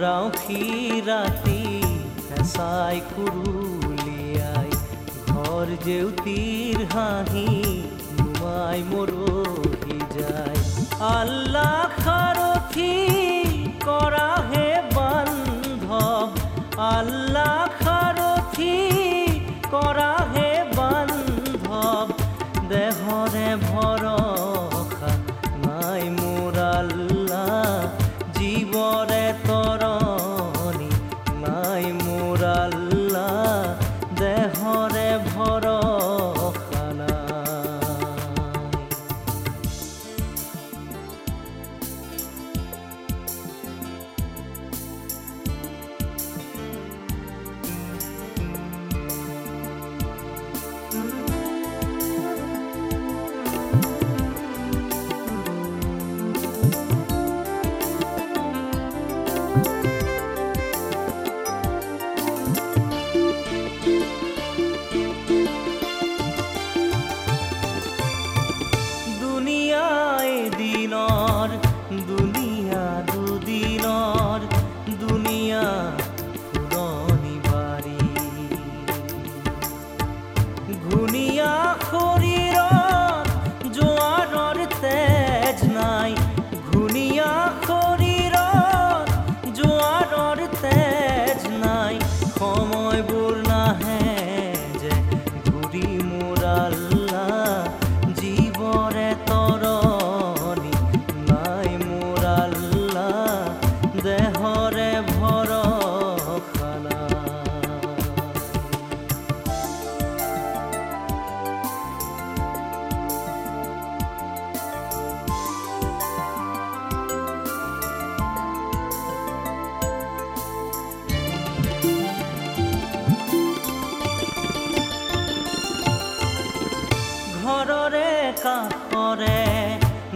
মরাউখি রাতি হেঁচাই কুৰুলিয়াই ঘৰ উতির হাহি নুমাই মৰহি যায় আল্লাহ সাৰথি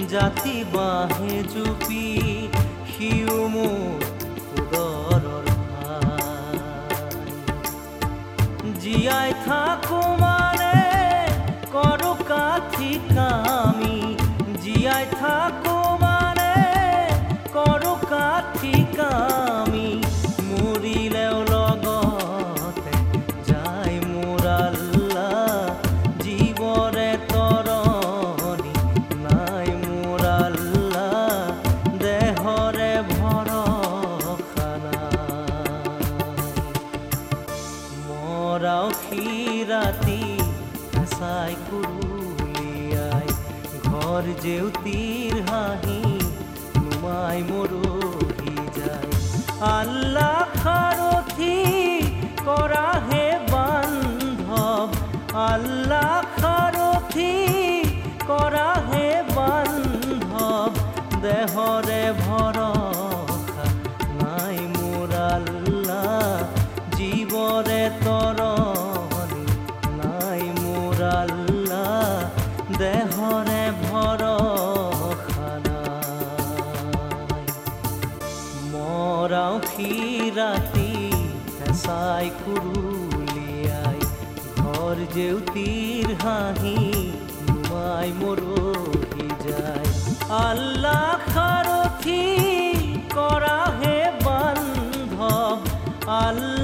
জাতি বাহে জুপি সিও হেঁচাই ঘর ঘৰ জেউতিৰ হাহি নুমাই মরহি যায়। আল্লাহ খারথি করা হে বান্ধৱ আল্লাহ খারথি কৰাহে মৰাউখি ৰাতি হেসাই কুরুলিয়াই ঘৰ জেউতির হাঁহি নুমাই মরহি যায়। আল্লাহ খারথি করা হে বান্ধব, আল্লাহ